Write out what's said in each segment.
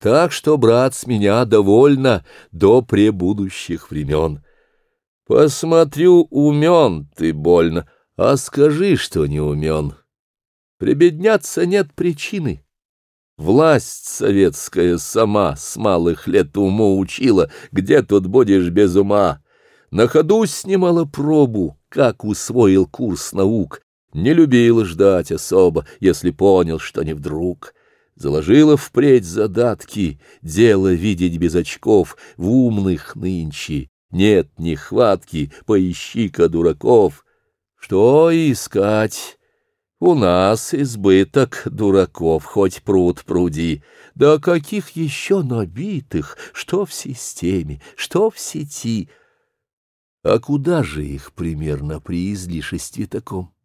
Так что, брат, с меня довольно до пребудущих времен. Посмотрю, умен ты больно, а скажи, что не умен. Прибедняться нет причины. Власть советская сама с малых лет уму учила, где тут будешь без ума. На ходу снимала пробу, как усвоил курс наук. Не любил ждать особо, если понял, что не вдруг — заложила впредь задатки, дело видеть без очков, в умных нынче нет нехватки, поищи-ка дураков. Что искать? У нас избыток дураков, хоть пруд пруди. Да каких еще набитых, что в системе, что в сети? А куда же их примерно при излишестве таком?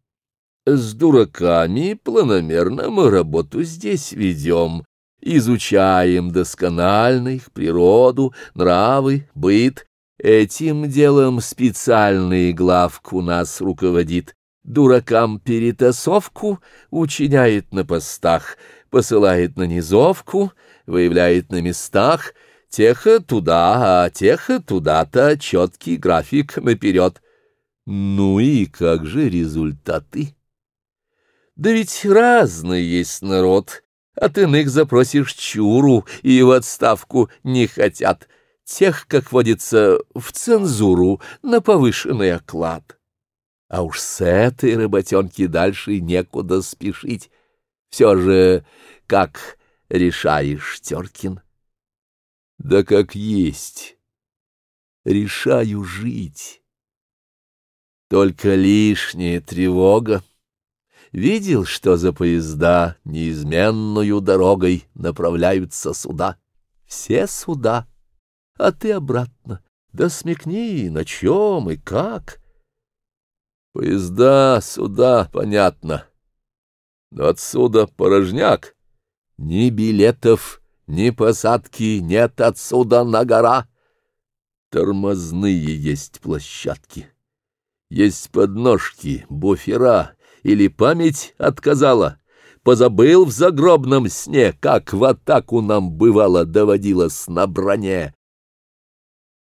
С дураками планомерно мы работу здесь ведем, изучаем досконально их природу, нравы, быт. Этим делом специальный главку нас руководит. Дуракам перетасовку учиняет на постах, посылает на низовку, выявляет на местах, теха туда, а теха туда-то четкий график наперед. Ну и как же результаты? Да ведь разный есть народ. От иных запросишь чуру, и в отставку не хотят. Тех, как водится, в цензуру, на повышенный оклад. А уж с этой работенки дальше некуда спешить. Все же, как решаешь, Теркин? Да как есть. Решаю жить. Только лишняя тревога видел, что за поезда неизменную дорогой направляются сюда, Все сюда, А ты обратно. Да смекни, на чем и как. Поезда, сюда, понятно. Но отсюда порожняк. Ни билетов, ни посадки нет отсюда на гора. Тормозные есть площадки. Есть подножки, буфера, или память отказала, позабыл в загробном сне, как в атаку нам бывало доводилось на броне.